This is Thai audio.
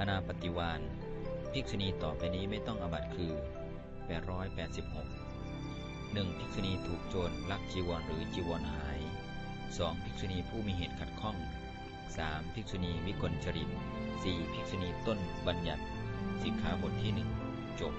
อนาปฏิวานภิกษุณีต่อไปนี้ไม่ต้องอบัตคือ 886 1. ภิกษุณีถูกโจรลักจีวรหรือจีวรหาย 2. ภิกษุณีผู้มีเหตุขัดข้อง 3. ภิกษุณีวิกลจริต 4. ภิกษุณีต้นบัญญัติ สิกขาบทที่ 1 จบ